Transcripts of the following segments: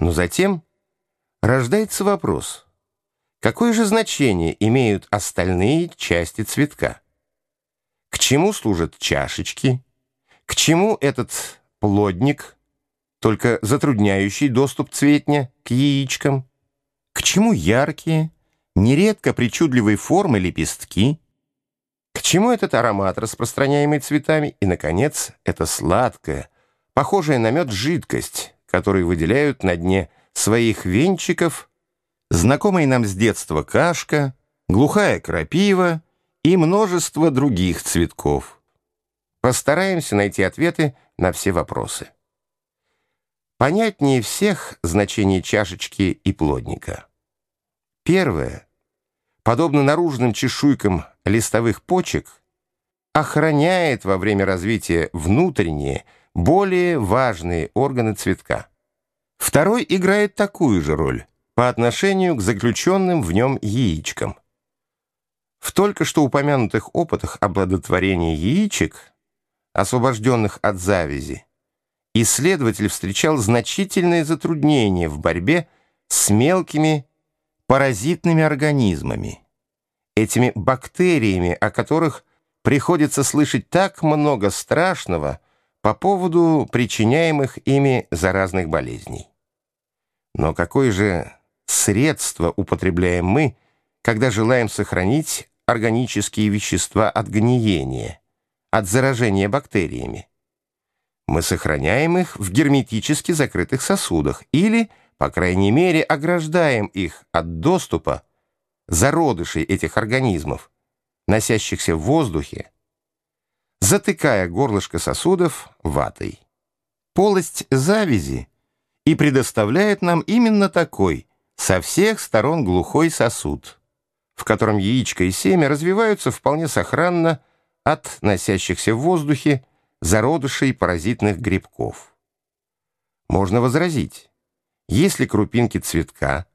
Но затем рождается вопрос, какое же значение имеют остальные части цветка? К чему служат чашечки? К чему этот плодник, только затрудняющий доступ цветня к яичкам? К чему яркие, нередко причудливой формы лепестки? К чему этот аромат, распространяемый цветами? И, наконец, это сладкая, похожая на мед жидкость, которую выделяют на дне своих венчиков знакомые нам с детства кашка, глухая крапива и множество других цветков. Постараемся найти ответы на все вопросы. Понятнее всех значение чашечки и плодника. Первое, подобно наружным чешуйкам листовых почек, охраняет во время развития внутренние, более важные органы цветка. Второй играет такую же роль по отношению к заключенным в нем яичкам. В только что упомянутых опытах оплодотворения яичек, освобожденных от завязи, исследователь встречал значительные затруднения в борьбе с мелкими паразитными организмами, этими бактериями, о которых приходится слышать так много страшного по поводу причиняемых ими заразных болезней. Но какое же средство употребляем мы, когда желаем сохранить органические вещества от гниения, от заражения бактериями? Мы сохраняем их в герметически закрытых сосудах или, по крайней мере, ограждаем их от доступа зародышей этих организмов, носящихся в воздухе, затыкая горлышко сосудов ватой. Полость завязи и предоставляет нам именно такой, со всех сторон глухой сосуд, в котором яичко и семя развиваются вполне сохранно от носящихся в воздухе зародышей паразитных грибков. Можно возразить, если крупинки цветка,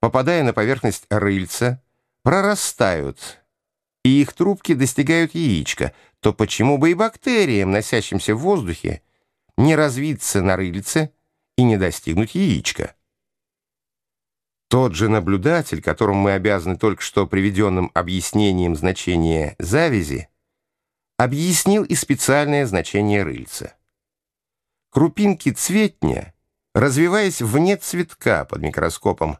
попадая на поверхность рыльца, прорастают, и их трубки достигают яичка, то почему бы и бактериям, носящимся в воздухе, не развиться на рыльце и не достигнуть яичка? Тот же наблюдатель, которому мы обязаны только что приведенным объяснением значения завязи, объяснил и специальное значение рыльца. Крупинки цветня, развиваясь вне цветка под микроскопом,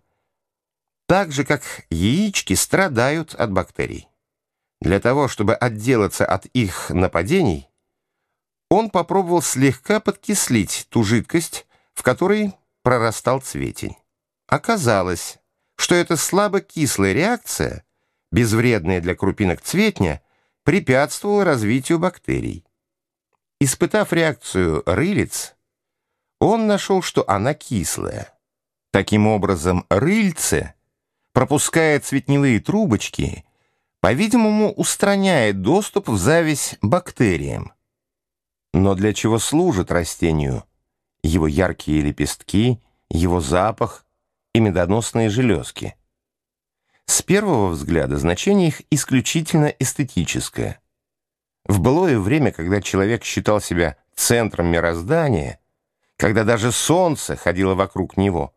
так же, как яички, страдают от бактерий. Для того, чтобы отделаться от их нападений, он попробовал слегка подкислить ту жидкость, в которой прорастал цветень. Оказалось, что эта слабо кислая реакция, безвредная для крупинок цветня, препятствовало развитию бактерий. Испытав реакцию рылиц, он нашел, что она кислая. Таким образом, рыльце, пропуская цветневые трубочки, по-видимому, устраняет доступ в зависть бактериям. Но для чего служит растению его яркие лепестки, его запах и медоносные железки? С первого взгляда значение их исключительно эстетическое. В былое время, когда человек считал себя центром мироздания, когда даже солнце ходило вокруг него,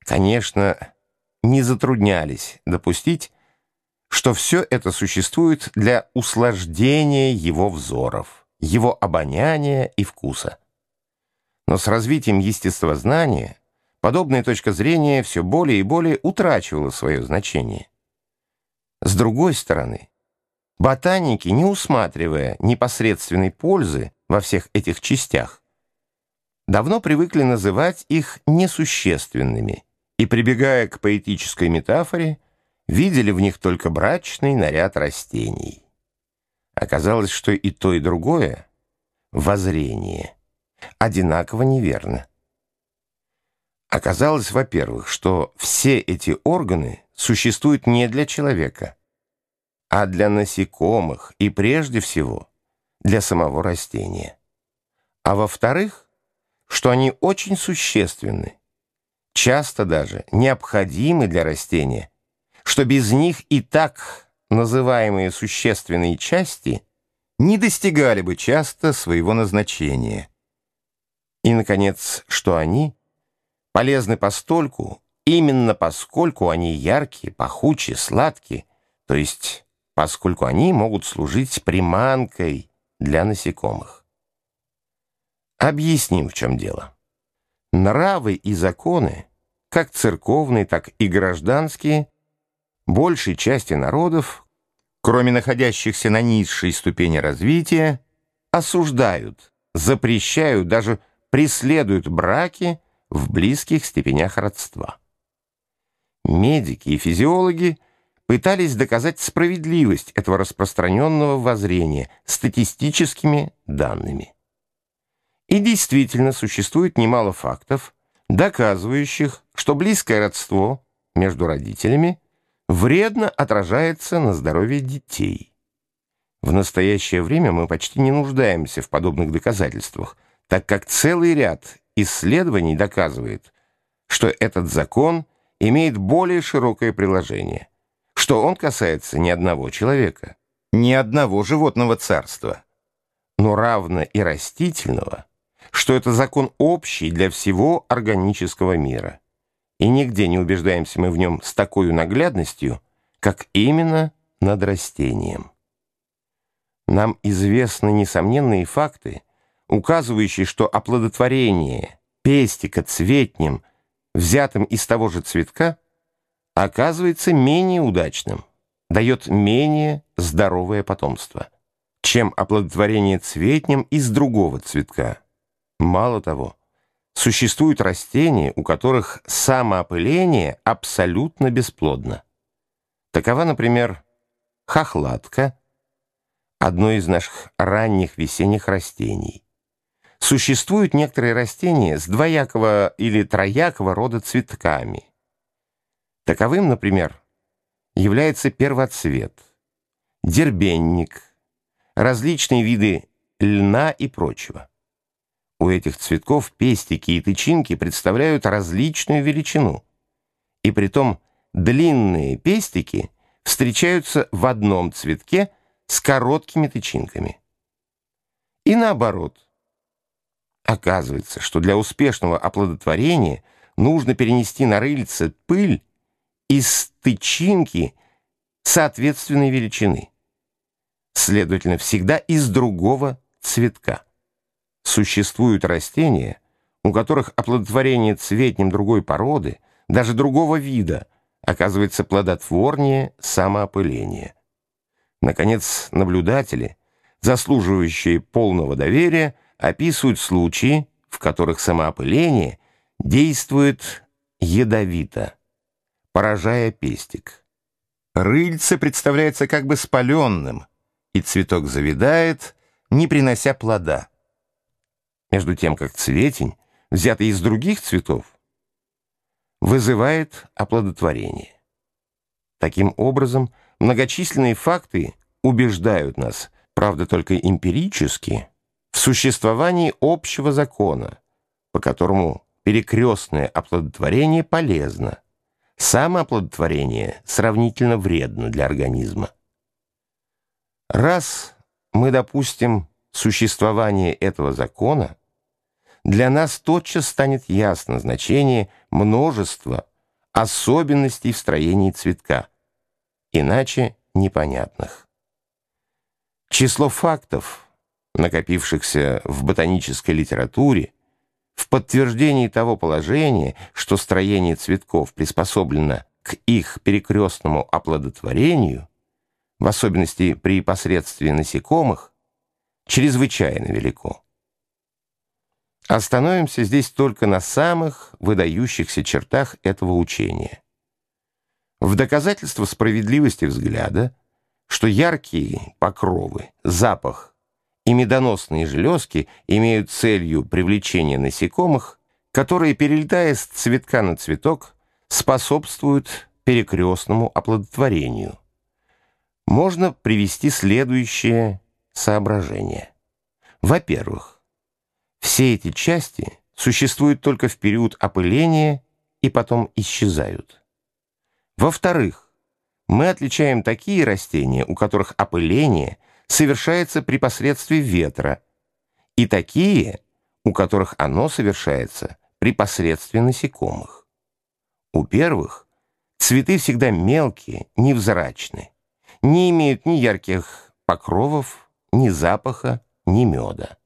конечно, не затруднялись допустить, что все это существует для услаждения его взоров, его обоняния и вкуса. Но с развитием естествознания подобная точка зрения все более и более утрачивала свое значение. С другой стороны, ботаники, не усматривая непосредственной пользы во всех этих частях, давно привыкли называть их несущественными и, прибегая к поэтической метафоре, видели в них только брачный наряд растений. Оказалось, что и то, и другое — воззрение, одинаково неверно. Оказалось, во-первых, что все эти органы существуют не для человека, а для насекомых и прежде всего для самого растения. А во-вторых, что они очень существенны, часто даже необходимы для растения, что без них и так называемые существенные части не достигали бы часто своего назначения. И, наконец, что они — полезны постольку, именно поскольку они яркие, пахучие, сладкие, то есть поскольку они могут служить приманкой для насекомых. Объясним, в чем дело. Нравы и законы, как церковные, так и гражданские, большей части народов, кроме находящихся на низшей ступени развития, осуждают, запрещают, даже преследуют браки в близких степенях родства. Медики и физиологи пытались доказать справедливость этого распространенного воззрения статистическими данными. И действительно существует немало фактов, доказывающих, что близкое родство между родителями вредно отражается на здоровье детей. В настоящее время мы почти не нуждаемся в подобных доказательствах, так как целый ряд исследований доказывает, что этот закон имеет более широкое приложение, что он касается не одного человека, ни одного животного царства, но равно и растительного, что это закон общий для всего органического мира. И нигде не убеждаемся мы в нем с такой наглядностью, как именно над растением. Нам известны несомненные факты, указывающие, что оплодотворение пестика цветнем, взятым из того же цветка, оказывается менее удачным, дает менее здоровое потомство, чем оплодотворение цветнем из другого цветка. Мало того, существуют растения, у которых самоопыление абсолютно бесплодно. Такова, например, хохлатка, одно из наших ранних весенних растений. Существуют некоторые растения с двоякого или троякого рода цветками. Таковым, например, является первоцвет, дербенник, различные виды льна и прочего. У этих цветков пестики и тычинки представляют различную величину. И притом длинные пестики встречаются в одном цветке с короткими тычинками. И наоборот – Оказывается, что для успешного оплодотворения нужно перенести на рыльце пыль из тычинки соответственной величины. Следовательно, всегда из другого цветка. Существуют растения, у которых оплодотворение цветнем другой породы, даже другого вида, оказывается плодотворнее самоопыления. Наконец, наблюдатели, заслуживающие полного доверия, описывают случаи, в которых самоопыление действует ядовито, поражая пестик. Рыльце представляется как бы спаленным, и цветок завидает, не принося плода. Между тем, как цветень, взятый из других цветов, вызывает оплодотворение. Таким образом, многочисленные факты убеждают нас, правда только эмпирически, в существовании общего закона, по которому перекрестное оплодотворение полезно, самооплодотворение сравнительно вредно для организма. Раз мы допустим существование этого закона, для нас тотчас станет ясно значение множества особенностей в строении цветка, иначе непонятных. Число фактов – накопившихся в ботанической литературе, в подтверждении того положения, что строение цветков приспособлено к их перекрестному оплодотворению, в особенности при посредстве насекомых, чрезвычайно велико. Остановимся здесь только на самых выдающихся чертах этого учения. В доказательство справедливости взгляда, что яркие покровы, запах и медоносные железки имеют целью привлечения насекомых, которые, перелетая с цветка на цветок, способствуют перекрестному оплодотворению. Можно привести следующее соображение. Во-первых, все эти части существуют только в период опыления и потом исчезают. Во-вторых, мы отличаем такие растения, у которых опыление – совершается при посредстве ветра, и такие, у которых оно совершается при посредстве насекомых. У первых цветы всегда мелкие, невзрачны, не имеют ни ярких покровов, ни запаха, ни меда.